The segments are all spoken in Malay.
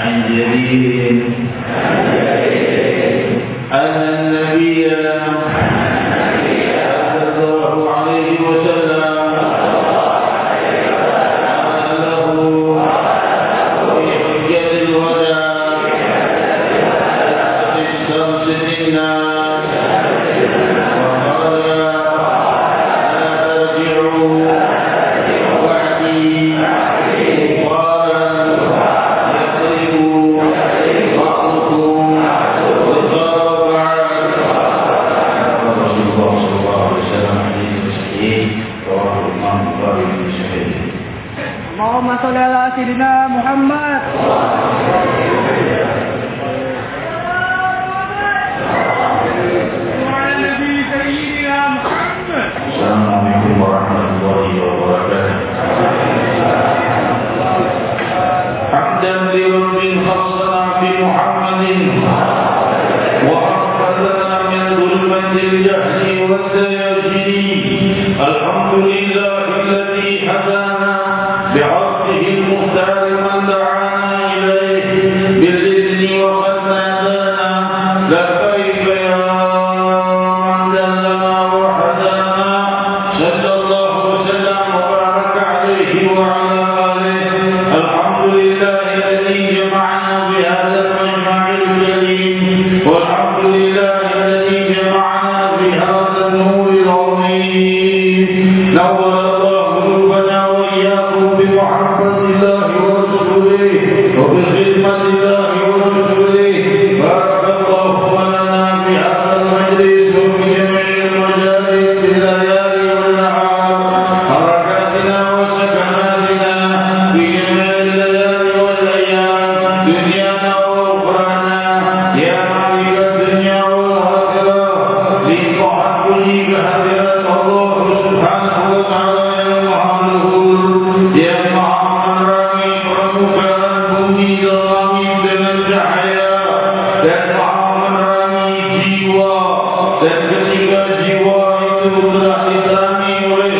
عن جرير عن جرير أهل النبي محمد الإسلام يريد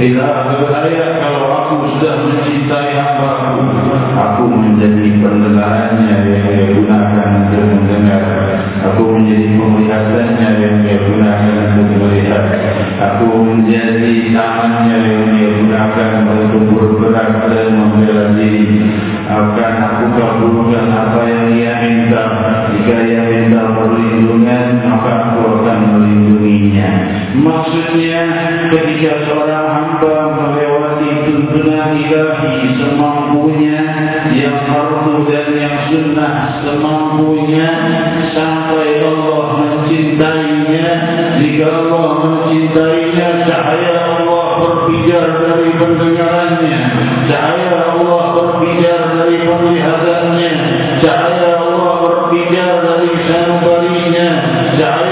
Bila berdaya kalau aku sudah mencintai hamba aku, aku menjadi pendengarannya yang dia gunakan untuk mendengar. Aku menjadi penglihatannya yang dia gunakan untuk melihat. Aku menjadi tangannya yang dia gunakan untuk bergerak dan membela diri. Akan aku kabulkan apa yang ia minta. Jika ia minta perlindungan, maka aku akan melindunginya. Maksudnya ketika seorang sunnah semampunya sampai Allah mencintainya. Jika Allah mencintainya cahaya Allah berpijar dari pendengarannya. Cahaya Allah berpijar dari penglihatannya. Cahaya Allah berpijar dari sanubarinya cahaya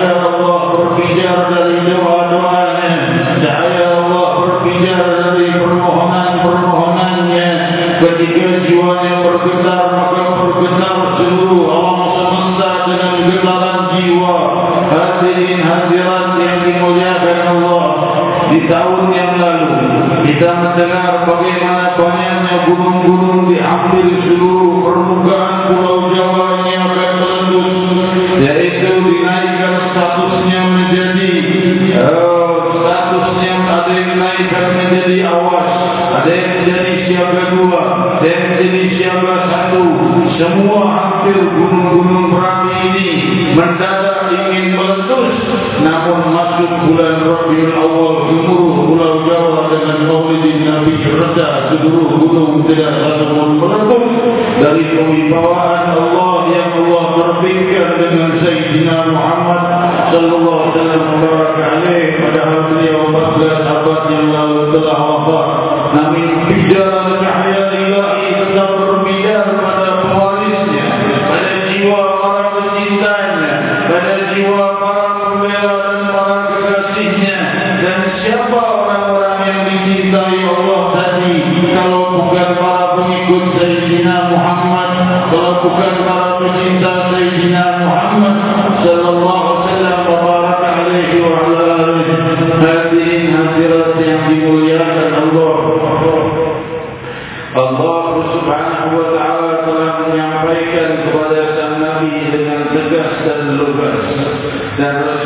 di tahun yang lalu kita mendengar bagaimana banyaknya gunung-gunung diambil seluruh permukaan Pulau Jawa ini akan meletus, yaitu dinaikkan statusnya menjadi uh, statusnya ada yang dinaikkan menjadi awas, ada yang menjadi siaga dua, ada yang menjadi siaga satu. Semua hampir gunung-gunung berapi ini mendadak ingin meletus, namun masuk bulan Rabiul Awal. Gemuruh Pulau Jawa dengan maulidin Nabi Reda Seluruh gunung tidak satu pun meletus Dari kewibawaan Allah yang Allah berfikir dengan Sayyidina Muhammad Sallallahu Alaihi Wasallam. Padahal beliau 14 abad yang lalu telah wafat. Namun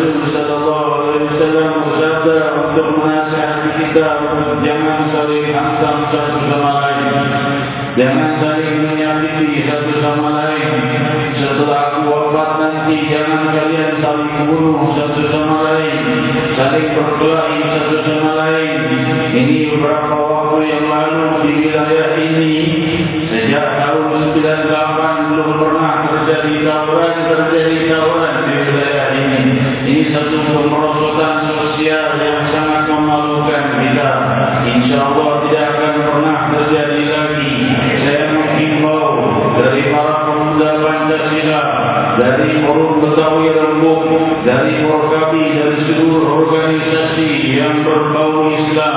sallallahu alaihi wasallam bersabda untuk menasihati kita untuk jangan saling hantam satu sama lain jangan saling menyakiti satu sama lain setelah aku wafat nanti jangan kalian saling bunuh satu sama lain saling berkelahi satu sama lain. Ini beberapa waktu yang lalu di wilayah ini sejak tahun 98 belum pernah terjadi tawuran terjadi tawuran di wilayah ini. Ini satu pemerosotan sosial yang sangat memalukan kita. Insyaallah tidak akan pernah terjadi lagi saya menghimbau dari para pemuda Pancasila dari forum Betawi Rembuk dari Forkabi dari seluruh organisasi yang berbau Islam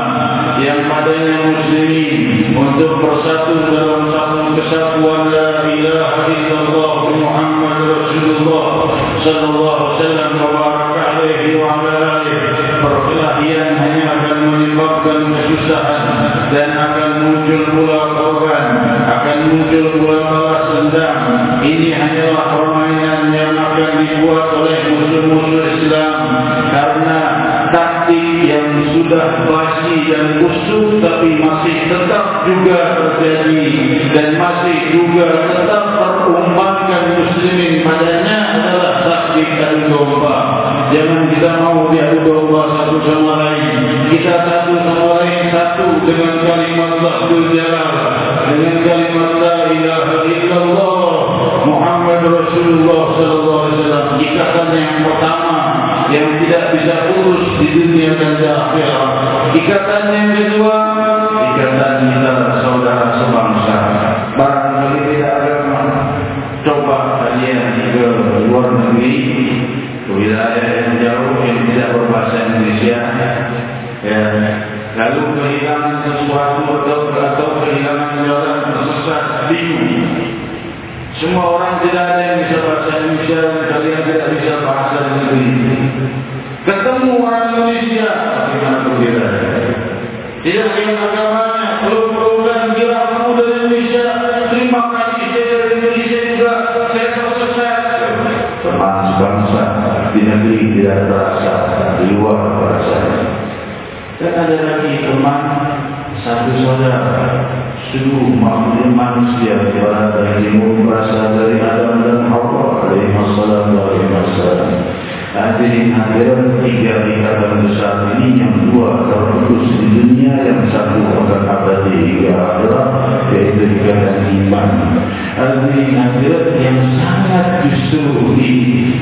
yang padanya muslimin untuk bersatu dalam satu kesatuan sallallahu alaihi wa baraka alaihi wa ala alihi perkelahian hanya akan menyebabkan kesusahan dan akan muncul pula korban akan muncul pula balas dendam. Ini hanyalah permainan yang akan dibuat oleh musuh-musuh Islam karena taktik sudah basi dan busuk tapi masih tetap juga terjadi. Dan masih juga tetap terumpatkan muslimin padanya adalah taktik dan domba. Jangan kita mau diadu domba satu sama lain. Kita satu sama lain satu dengan kalimat Ba'dul Jalal dengan kalimat La ilaha illallah Muhammad Rasulullah alaihi wasallam. Ikatan yang pertama yang tidak bisa urus di dunia dan di akhirat. Ikatan yang kedua ikatan kita saudara sebangsa. Barangkali tidak ada coba kalian ke luar negeri ke wilayah yang jauh yang tidak berbahasa Indonesia. Ya lalu kehilangan sesuatu atau atau kehilangan jalan tersesat bingung. Semua orang tidak ada yang bisa bahasa Indonesia kalian tidak bisa bahasa negeri di negeri tidak terasa di luar terasa dan ada lagi teman satu saudara seluruh makhluk manusia berada dari timur berasal dari Adam dan Hawa alaihi wassalam alaihi wassalam Hadirin hadirat tiga ikatan besar ini yang dua terputus di dunia yang satu akan abadi hingga akhirat yaitu ikatan iman. Hadirin hadirat yang sangat justru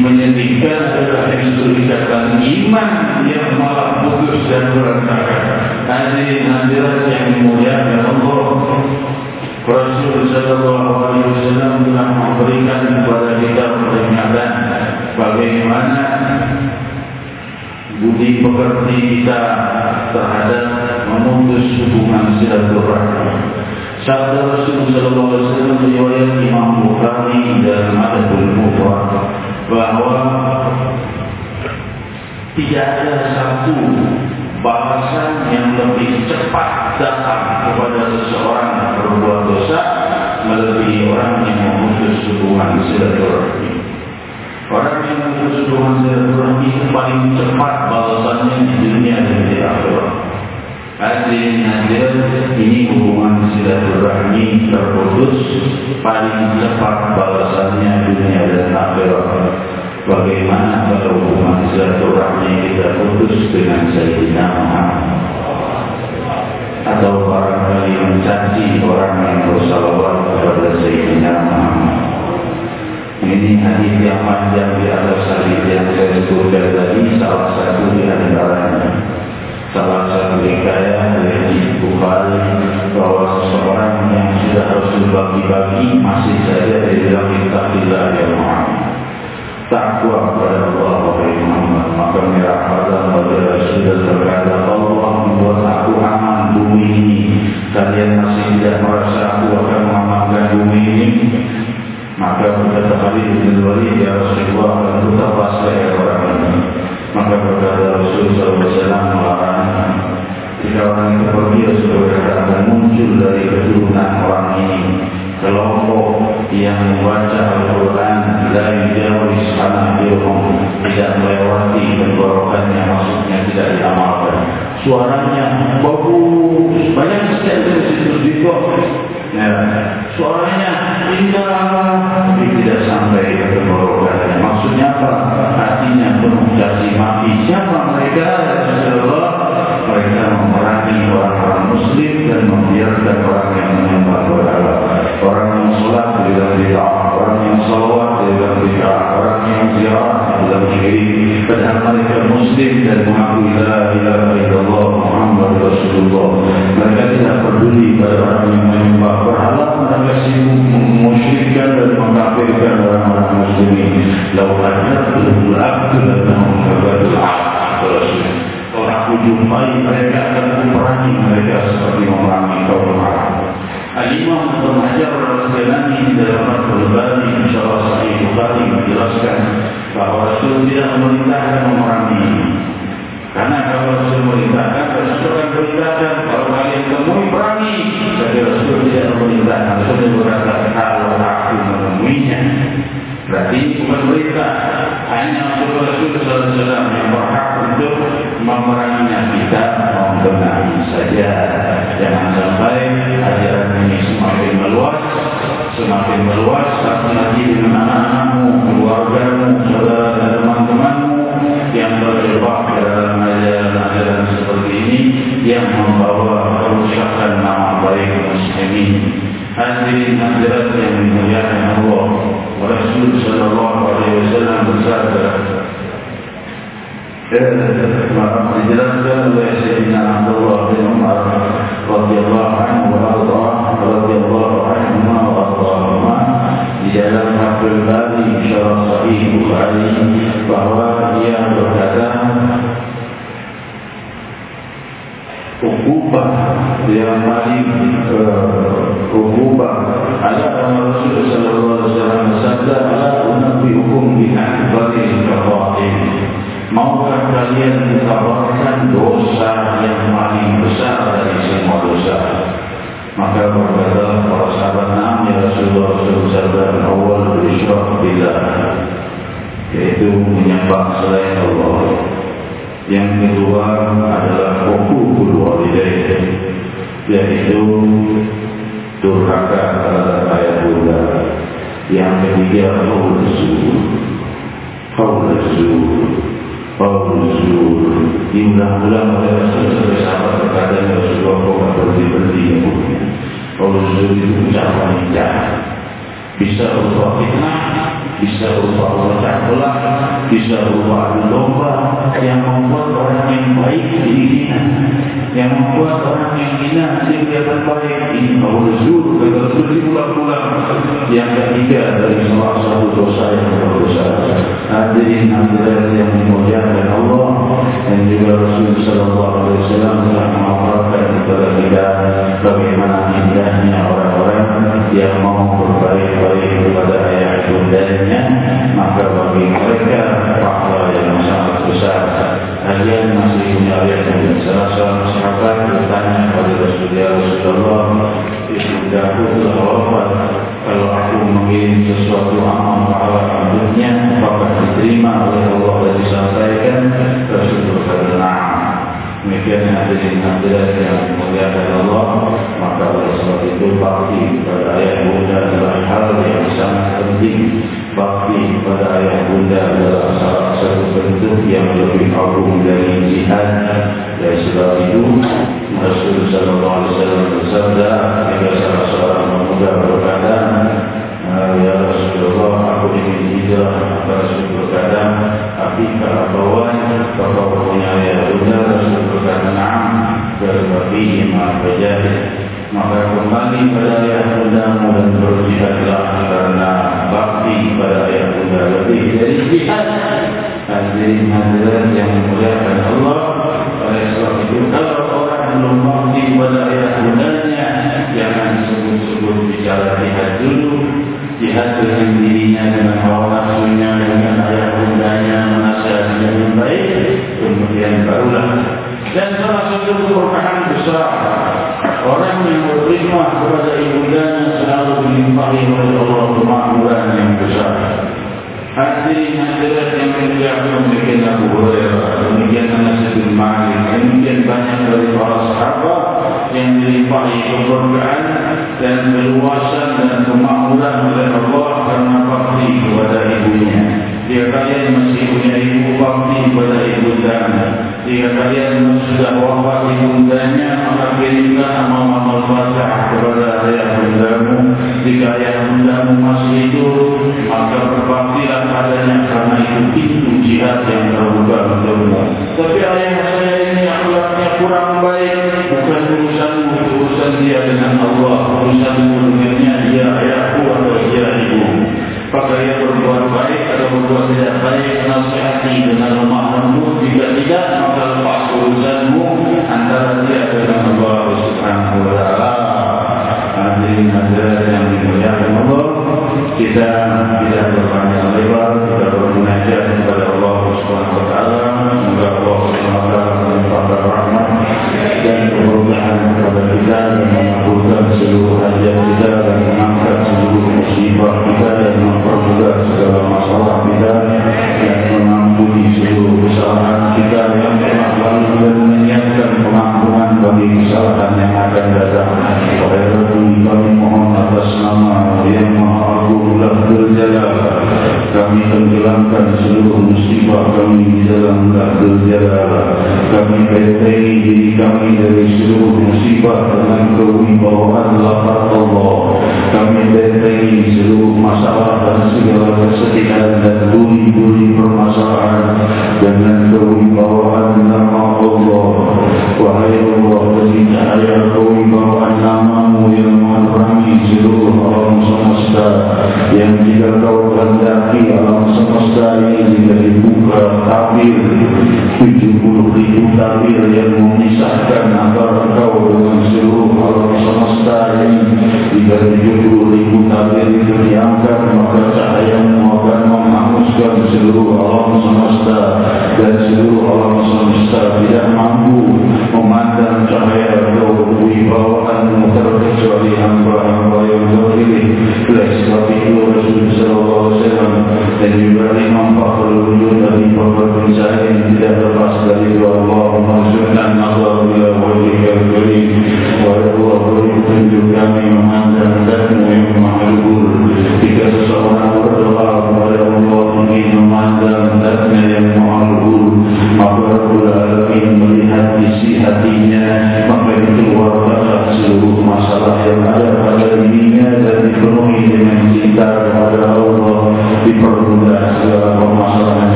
menyedihkan adalah justru ikatan iman yang malah putus dan berantakan. Hadirin hadirat yang dimuliakan Allah. Rasul sallallahu alaihi wasallam telah memberikan kepada kita peringatan bagaimana budi pekerti kita terhadap memutus hubungan silaturahmi. Sabda Rasul sallallahu alaihi wasallam riwayat Imam Bukhari dan Adabul Mufrad bahwa tidak ada satu bahasan yang lebih cepat datang kepada seseorang yang berbuat dosa melebihi orang yang memutus hubungan silaturahmi. Orang yang memutus hubungan silaturahmi itu paling cepat balasannya di dunia dan di akhirat. Hadirin hadirin ini hubungan silaturahmi terputus paling cepat balasannya dunia dan akhirat. Bagaimana kalau hubungan silaturahmi kita putus dengan Sayyidina Ini hadis yang panjang di atas hadis yang saya sebutkan tadi salah satu di antaranya. Salah satu hikayah dari Bukhari bahwa seseorang yang sudah harus bagi-bagi masih saja dari dalam kitab Allah yang Muhammad takwa kepada Allah wahai Muhammad. Maka merah pada pada sudah berkata Allah membuat aku aman bumi ini. Kalian masih tidak merasa aku akan mengamankan bumi ini maka berkata Khalid bin Walid ya Rasulullah dan tetaplah saya orang ini maka berkata Rasulullah SAW melarang jika orang itu pergi Rasulullah akan muncul dari keturunan orang ini kelompok yang membaca Al-Quran tidak menjauhi sana dirhum tidak melewati tenggorokannya maksudnya tidak diamalkan suaranya bagus banyak sekali di situ ya. suaranya indah tapi tidak sampai ke tenggorokannya maksudnya apa? Hatinya penuh caci maki siapa mereka? Rasulullah. Mereka memerangi orang-orang muslim dan membiarkan orang yang menyembah berhala orang yang sholat di dalam bid'ah orang yang salawat di dalam bid'ah orang yang ziarah di dalam syirik padahal mereka muslim dan mengaku la ilaha illallah Muhammad Rasulullah. Mereka tidak peduli pada orang yang lau hajjatul abdu dan menghubadul Rasul kalau aku jumpai mereka akan memerangi mereka seperti memerangi kaum Arab Al-Imam Ibn Hajar Al-Asqalani dalam Fathul Bari insyaallah Sahih Bukhari menjelaskan bahawa Rasul tidak memerintahkan memerangi. Karena kalau Rasul memerintahkan, Rasul akan memerintahkan kalau kalian temui perangi. Jadi Rasul tidak memerintahkan. Rasul berkata kalau aku menemuinya. Berarti bukan perintah. Hanya Rasul Rasul yang berhak untuk memeranginya kita membenahi saja. Jangan sampai ajaran ini semakin meluas, semakin meluas, lagi dengan anak-anakmu, keluargamu, saudara dan teman-temanmu yang terjebak dalam ajaran-ajaran seperti ini yang membawa kerusakan nama baik muslimin. Hadirin hadirat yang dimuliakan Allah, Rasul Sallallahu Alaihi Wasallam bersabda, dijelaskan oleh Sayyidina Abdullah bin Umar radhiyallahu anhu wa radhiyallahu radhiyallahu anhu wa radhiyallahu di dalam Fathul Bari syarah Sahih Bukhari bahwa dia berkata Ukubah yang paling Ukubah ada dalam Rasulullah Sallallahu Alaihi Wasallam bersabda Ala unabi hukum binakbari kawain Maukah kalian dikabarkan dosa yang paling besar dari semua dosa? Maka berkata para sahabat Nabi Rasulullah SAW awal berisyraf bila yaitu menyembah selain Allah. Yang kedua adalah hukukul walidain yaitu durhaka terhadap ayah bunda. Yang ketiga zur. Qaul zur Rasul diulang-ulang oleh Rasul sahabat berkata yang kau berhenti-berhenti yang punya Rasul itu ucapan indah bisa berupa fitnah bisa wajah belah bisa berupa adu domba ketiga dari salah satu dosa yang berdosa hadirin hadirat yang dimuliakan Allah dan juga Rasul sallallahu alaihi wasallam telah mengamalkan kepada kita bagaimana indahnya orang-orang yang mau berbaik-baik kepada ayah bundanya maka bagi mereka pahala yang sangat besar. Kalian masih punya ayat yang salah seorang sahabat bertanya kepada Rasulullah Rasulullah Ibunda aku telah wafat aku mengirim sesuatu amal pahala abdulnya apakah diterima oleh Allah dan disampaikan Rasulullah berkata Demikian hadirin hadirat yang dimuliakan Allah. Maka oleh sebab itu bakti kepada ayah bunda adalah hal yang sangat penting. Bakti kepada ayah bunda adalah salah satu bentuk yang lebih agung dari jihad. Dari sebab itu Rasulullah SAW bersabda Jika salah seorang pemuda berkata Ya Rasulullah, aku ingin hijrah Rasul berkata, Apakah bawahan Bapak punya ayah bunda Rasul berkata, Naam Berbabi imam berjahit Maka kembali pada ayah bunda Dan berjihadlah Karena bakti pada ayah bunda Lebih dari jihad Hadirin hadirat yang memuliakan Allah Oleh sebab itu Kalau orang belum bakti pada ayah bundanya Jangan sebut-sebut bicara jihad dulu jihad dengan dirinya dengan hawa nafsunya dengan ayah bundanya menasihatinya yang baik kemudian barulah. Dan salah satu keberkahan besar orang yang berkhidmah kepada ibundanya selalu dilimpahi oleh Allah kemakmuran yang besar. Hadirin hadirat yang menjadi demikian Abu Hurairah, demikian Anas bin Malik, demikian banyak dari para sahabat yang dilimpahi keberkahan dan keluasan dan kemakmuran oleh Allah karena bakti kepada ibunya. Jika kalian masih punya ibu bakti kepada ibu dan jika kalian sudah wafat ibundanya maka kirimkan amal-amal fatah kepada ayah bundamu. Jika ayah bundamu ربنا tenggelamkan seluruh musibah kami di dalam berjalan kami bentengi diri kami dari seluruh musibah dengan kewibawaan lapar Allah. Kami bentengi seluruh masalah dan segala kesedihan dan duri-duri permasalahan dengan kewibawaan nama Allah. Wahai Allah beri cahaya kewibawaan namamu yang menerangi seluruh alam semesta yang jika kau hendaki alam semesta ini jika dibuka tabir 70 ribu tabir yang memisahkan antara kau dengan seluruh alam semesta ini. Jika 70 ribu tabir itu diangkat maka cahayamu akan menghanguskan seluruh alam semesta. Dan seluruh alam semesta tidak mampu memandang cahaya kau wibawaan terkecuali hamba-hamba yang